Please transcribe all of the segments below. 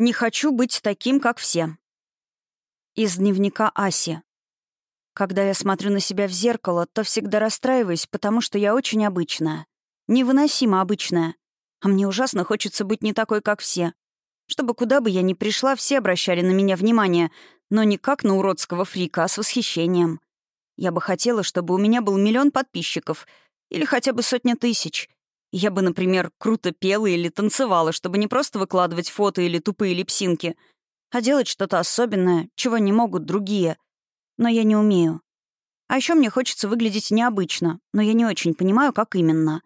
Не хочу быть таким, как все. Из дневника Аси. Когда я смотрю на себя в зеркало, то всегда расстраиваюсь, потому что я очень обычная. Невыносимо обычная. А мне ужасно хочется быть не такой, как все. Чтобы куда бы я ни пришла, все обращали на меня внимание, но не как на уродского фрика, а с восхищением. Я бы хотела, чтобы у меня был миллион подписчиков или хотя бы сотня тысяч — я бы, например, круто пела или танцевала, чтобы не просто выкладывать фото или тупые липсинки, а делать что-то особенное, чего не могут другие. Но я не умею. А еще мне хочется выглядеть необычно, но я не очень понимаю, как именно.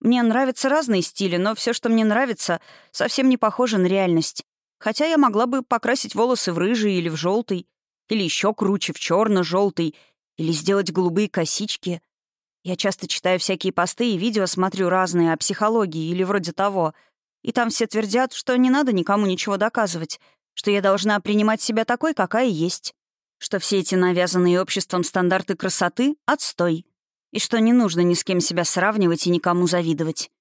Мне нравятся разные стили, но все, что мне нравится, совсем не похоже на реальность. Хотя я могла бы покрасить волосы в рыжий или в желтый, или еще круче в черно-желтый, или сделать голубые косички. Я часто читаю всякие посты и видео, смотрю разные о психологии или вроде того. И там все твердят, что не надо никому ничего доказывать, что я должна принимать себя такой, какая есть, что все эти навязанные обществом стандарты красоты — отстой, и что не нужно ни с кем себя сравнивать и никому завидовать.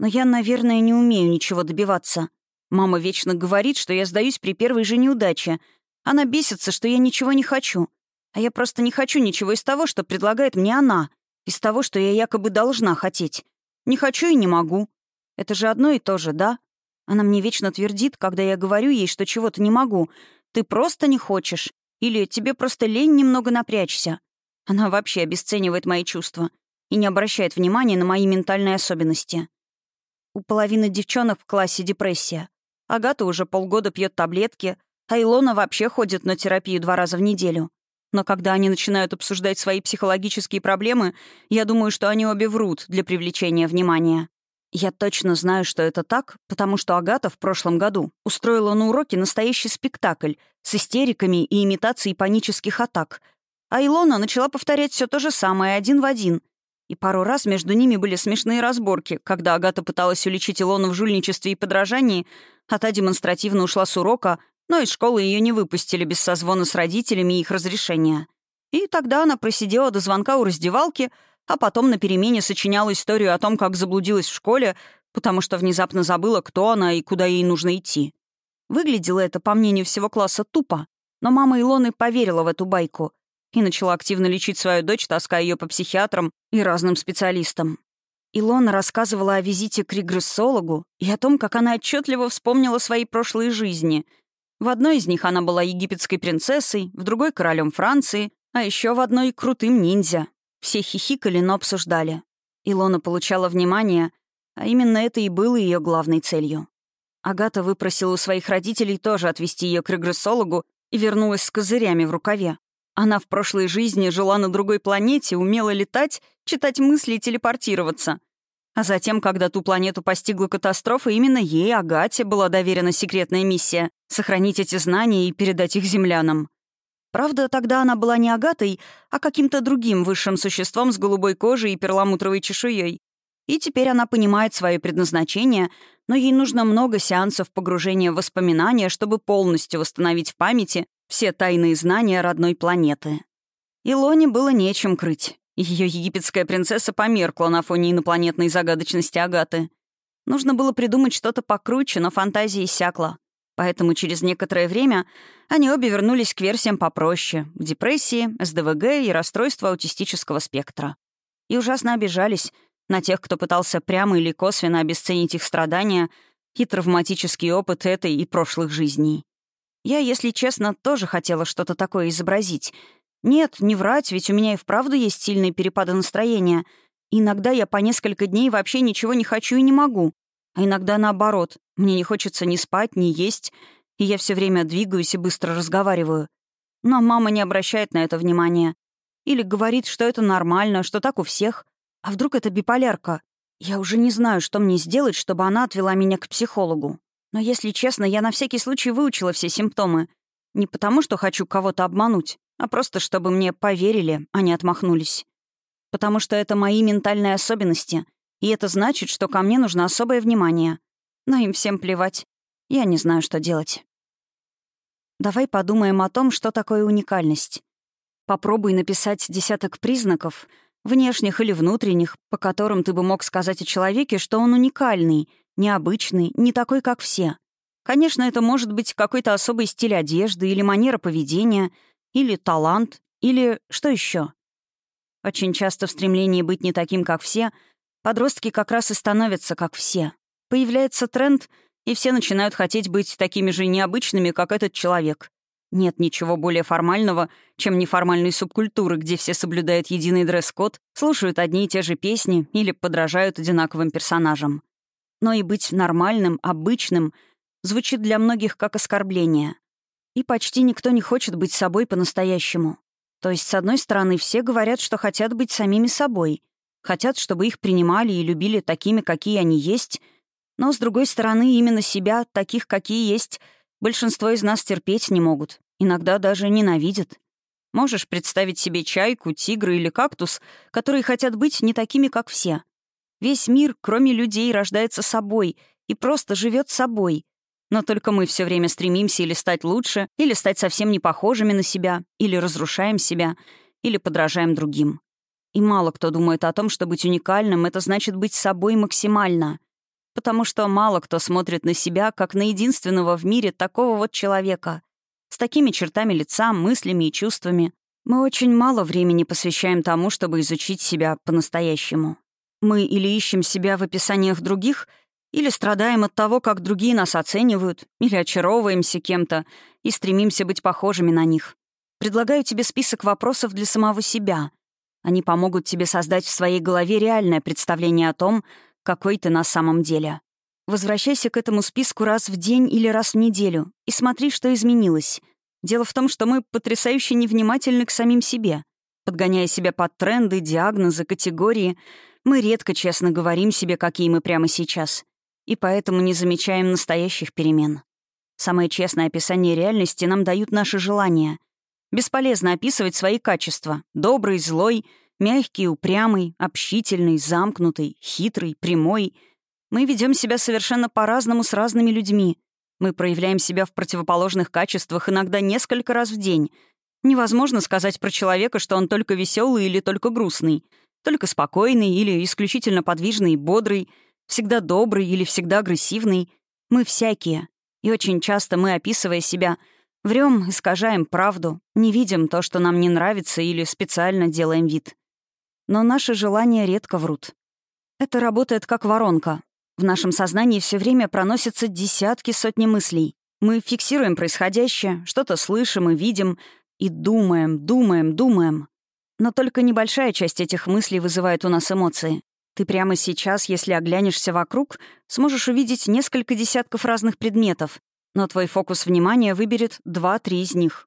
Но я, наверное, не умею ничего добиваться. Мама вечно говорит, что я сдаюсь при первой же неудаче. Она бесится, что я ничего не хочу. А я просто не хочу ничего из того, что предлагает мне она — из того, что я якобы должна хотеть. Не хочу и не могу. Это же одно и то же, да? Она мне вечно твердит, когда я говорю ей, что чего-то не могу. Ты просто не хочешь. Или тебе просто лень немного напрячься. Она вообще обесценивает мои чувства и не обращает внимания на мои ментальные особенности. У половины девчонок в классе депрессия. Агата уже полгода пьет таблетки, а Илона вообще ходит на терапию два раза в неделю. Но когда они начинают обсуждать свои психологические проблемы, я думаю, что они обе врут для привлечения внимания. Я точно знаю, что это так, потому что Агата в прошлом году устроила на уроке настоящий спектакль с истериками и имитацией панических атак. А Илона начала повторять все то же самое, один в один. И пару раз между ними были смешные разборки, когда Агата пыталась уличить Илону в жульничестве и подражании, а та демонстративно ушла с урока, но из школы ее не выпустили без созвона с родителями и их разрешения. И тогда она просидела до звонка у раздевалки, а потом на перемене сочиняла историю о том, как заблудилась в школе, потому что внезапно забыла, кто она и куда ей нужно идти. Выглядело это, по мнению всего класса, тупо, но мама Илоны поверила в эту байку и начала активно лечить свою дочь, таская ее по психиатрам и разным специалистам. Илона рассказывала о визите к регрессологу и о том, как она отчетливо вспомнила свои прошлые жизни — в одной из них она была египетской принцессой, в другой — королем Франции, а еще в одной — крутым ниндзя. Все хихикали, но обсуждали. Илона получала внимание, а именно это и было ее главной целью. Агата выпросила у своих родителей тоже отвезти ее к регрессологу и вернулась с козырями в рукаве. Она в прошлой жизни жила на другой планете, умела летать, читать мысли и телепортироваться. А затем, когда ту планету постигла катастрофа, именно ей, Агате, была доверена секретная миссия — сохранить эти знания и передать их землянам. Правда, тогда она была не Агатой, а каким-то другим высшим существом с голубой кожей и перламутровой чешуей. И теперь она понимает свое предназначение, но ей нужно много сеансов погружения в воспоминания, чтобы полностью восстановить в памяти все тайные знания родной планеты. Илоне было нечем крыть. Ее египетская принцесса померкла на фоне инопланетной загадочности Агаты. Нужно было придумать что-то покруче, но фантазия иссякла. Поэтому через некоторое время они обе вернулись к версиям попроще — к депрессии, СДВГ и расстройству аутистического спектра. И ужасно обижались на тех, кто пытался прямо или косвенно обесценить их страдания и травматический опыт этой и прошлых жизней. Я, если честно, тоже хотела что-то такое изобразить — нет, не врать, ведь у меня и вправду есть сильные перепады настроения. Иногда я по несколько дней вообще ничего не хочу и не могу. А иногда наоборот. Мне не хочется ни спать, ни есть, и я все время двигаюсь и быстро разговариваю. Но мама не обращает на это внимания. Или говорит, что это нормально, что так у всех. А вдруг это биполярка? Я уже не знаю, что мне сделать, чтобы она отвела меня к психологу. Но, если честно, я на всякий случай выучила все симптомы. Не потому, что хочу кого-то обмануть, а просто чтобы мне поверили, а не отмахнулись. Потому что это мои ментальные особенности, и это значит, что ко мне нужно особое внимание. Но им всем плевать. Я не знаю, что делать. Давай подумаем о том, что такое уникальность. Попробуй написать десяток признаков, внешних или внутренних, по которым ты бы мог сказать о человеке, что он уникальный, необычный, не такой, как все. Конечно, это может быть какой-то особый стиль одежды или манера поведения, или талант, или что еще. Очень часто в стремлении быть не таким, как все, подростки как раз и становятся как все. Появляется тренд, и все начинают хотеть быть такими же необычными, как этот человек. Нет ничего более формального, чем неформальные субкультуры, где все соблюдают единый дресс-код, слушают одни и те же песни или подражают одинаковым персонажам. Но и быть нормальным, обычным звучит для многих как оскорбление. И почти никто не хочет быть собой по-настоящему. То есть, с одной стороны, все говорят, что хотят быть самими собой, хотят, чтобы их принимали и любили такими, какие они есть, но, с другой стороны, именно себя, таких, какие есть — Большинство из нас терпеть не могут, иногда даже ненавидят. Можешь представить себе чайку, тигра или кактус, которые хотят быть не такими, как все. Весь мир, кроме людей, рождается собой и просто живет собой. Но только мы все время стремимся или стать лучше, или стать совсем не похожими на себя, или разрушаем себя, или подражаем другим. И мало кто думает о том, что быть уникальным — это значит быть собой максимально потому что мало кто смотрит на себя как на единственного в мире такого вот человека, с такими чертами лица, мыслями и чувствами. Мы очень мало времени посвящаем тому, чтобы изучить себя по-настоящему. Мы или ищем себя в описаниях других, или страдаем от того, как другие нас оценивают, или очаровываемся кем-то и стремимся быть похожими на них. Предлагаю тебе список вопросов для самого себя. Они помогут тебе создать в своей голове реальное представление о том, какой ты на самом деле. Возвращайся к этому списку раз в день или раз в неделю и смотри, что изменилось. Дело в том, что мы потрясающе невнимательны к самим себе. Подгоняя себя под тренды, диагнозы, категории, мы редко честно говорим себе, какие мы прямо сейчас. И поэтому не замечаем настоящих перемен. Самое честное описание реальности нам дают наши желания. Бесполезно описывать свои качества — добрый, злой — Мягкий, упрямый, общительный, замкнутый, хитрый, прямой. Мы ведем себя совершенно по-разному с разными людьми. Мы проявляем себя в противоположных качествах иногда несколько раз в день. Невозможно сказать про человека, что он только веселый или только грустный, только спокойный или исключительно подвижный и бодрый, всегда добрый или всегда агрессивный. Мы всякие. И очень часто мы, описывая себя, врем, искажаем правду, не видим то, что нам не нравится, или специально делаем вид. Но наши желания редко врут. Это работает как воронка. В нашем сознании все время проносятся десятки, сотни мыслей. Мы фиксируем происходящее, что-то слышим и видим, и думаем, думаем, думаем. Но только небольшая часть этих мыслей вызывает у нас эмоции. Ты прямо сейчас, если оглянешься вокруг, сможешь увидеть несколько десятков разных предметов, но твой фокус внимания выберет два-три из них.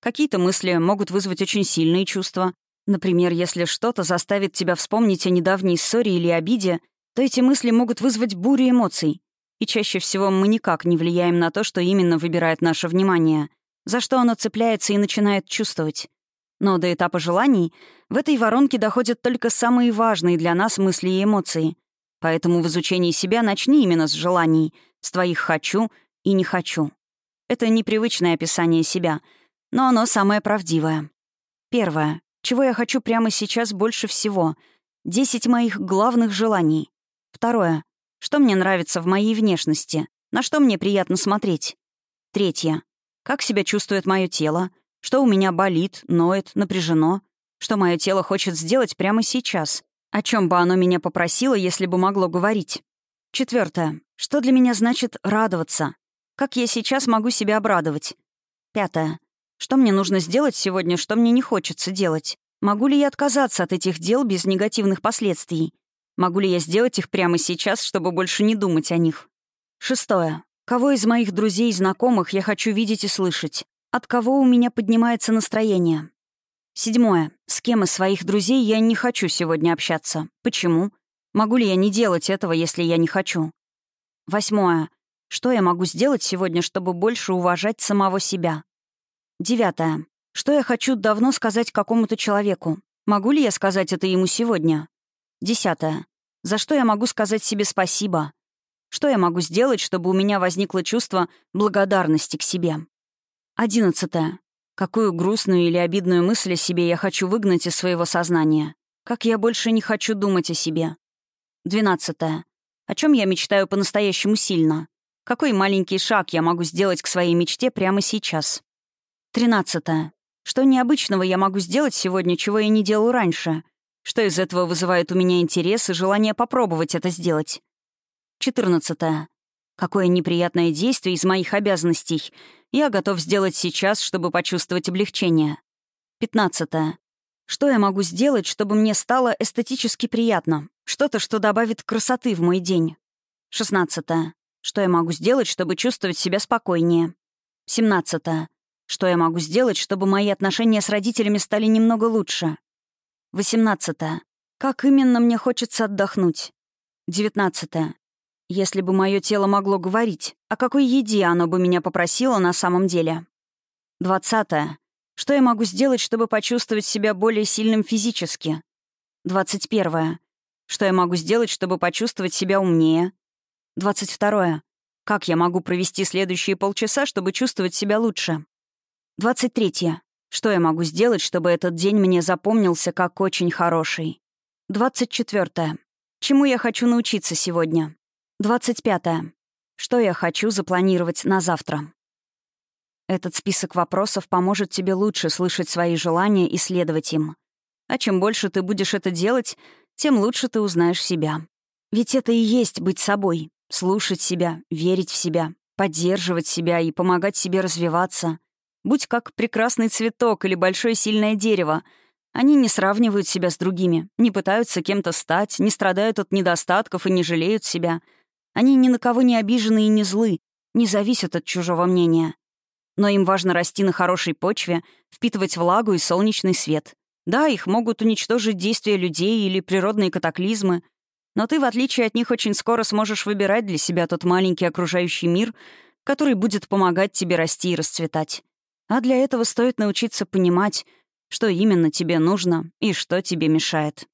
Какие-то мысли могут вызвать очень сильные чувства, Например, если что-то заставит тебя вспомнить о недавней ссоре или обиде, то эти мысли могут вызвать бурю эмоций. И чаще всего мы никак не влияем на то, что именно выбирает наше внимание, за что оно цепляется и начинает чувствовать. Но до этапа желаний в этой воронке доходят только самые важные для нас мысли и эмоции. Поэтому в изучении себя начни именно с желаний, с твоих «хочу» и «не хочу». Это непривычное описание себя, но оно самое правдивое. Первое. Чего я хочу прямо сейчас больше всего? Десять моих главных желаний. Второе. Что мне нравится в моей внешности? На что мне приятно смотреть? Третье. Как себя чувствует мое тело? Что у меня болит, ноет, напряжено? Что мое тело хочет сделать прямо сейчас? О чем бы оно меня попросило, если бы могло говорить? Четвертое. Что для меня значит радоваться? Как я сейчас могу себя обрадовать? Пятое. Что мне нужно сделать сегодня, что мне не хочется делать? Могу ли я отказаться от этих дел без негативных последствий? Могу ли я сделать их прямо сейчас, чтобы больше не думать о них? Шестое. Кого из моих друзей и знакомых я хочу видеть и слышать? От кого у меня поднимается настроение? Седьмое. С кем из своих друзей я не хочу сегодня общаться? Почему? Могу ли я не делать этого, если я не хочу? Восьмое. Что я могу сделать сегодня, чтобы больше уважать самого себя? Девятое. Что я хочу давно сказать какому-то человеку? Могу ли я сказать это ему сегодня? Десятое. За что я могу сказать себе спасибо? Что я могу сделать, чтобы у меня возникло чувство благодарности к себе? Одиннадцатое. Какую грустную или обидную мысль о себе я хочу выгнать из своего сознания? Как я больше не хочу думать о себе? Двенадцатое. О чем я мечтаю по-настоящему сильно? Какой маленький шаг я могу сделать к своей мечте прямо сейчас? 13. Что необычного я могу сделать сегодня, чего я не делал раньше? Что из этого вызывает у меня интерес и желание попробовать это сделать? 14. Какое неприятное действие из моих обязанностей я готов сделать сейчас, чтобы почувствовать облегчение? 15. Что я могу сделать, чтобы мне стало эстетически приятно? Что-то, что добавит красоты в мой день. 16. Что я могу сделать, чтобы чувствовать себя спокойнее? 17. Что я могу сделать, чтобы мои отношения с родителями стали немного лучше? 18. Как именно мне хочется отдохнуть? 19. Если бы мое тело могло говорить, о какой еде оно бы меня попросило на самом деле? 20. Что я могу сделать, чтобы почувствовать себя более сильным физически? 21. Что я могу сделать, чтобы почувствовать себя умнее? 22. Как я могу провести следующие полчаса, чтобы чувствовать себя лучше? 23. Что я могу сделать, чтобы этот день мне запомнился как очень хороший? 24. Чему я хочу научиться сегодня? 25. Что я хочу запланировать на завтра? Этот список вопросов поможет тебе лучше слышать свои желания и следовать им. А чем больше ты будешь это делать, тем лучше ты узнаешь себя. Ведь это и есть быть собой. Слушать себя, верить в себя, поддерживать себя и помогать себе развиваться. Будь как прекрасный цветок или большое сильное дерево. Они не сравнивают себя с другими, не пытаются кем-то стать, не страдают от недостатков и не жалеют себя. Они ни на кого не обижены и не злы, не зависят от чужого мнения. Но им важно расти на хорошей почве, впитывать влагу и солнечный свет. Да, их могут уничтожить действия людей или природные катаклизмы, но ты, в отличие от них, очень скоро сможешь выбирать для себя тот маленький окружающий мир, который будет помогать тебе расти и расцветать. А для этого стоит научиться понимать, что именно тебе нужно и что тебе мешает.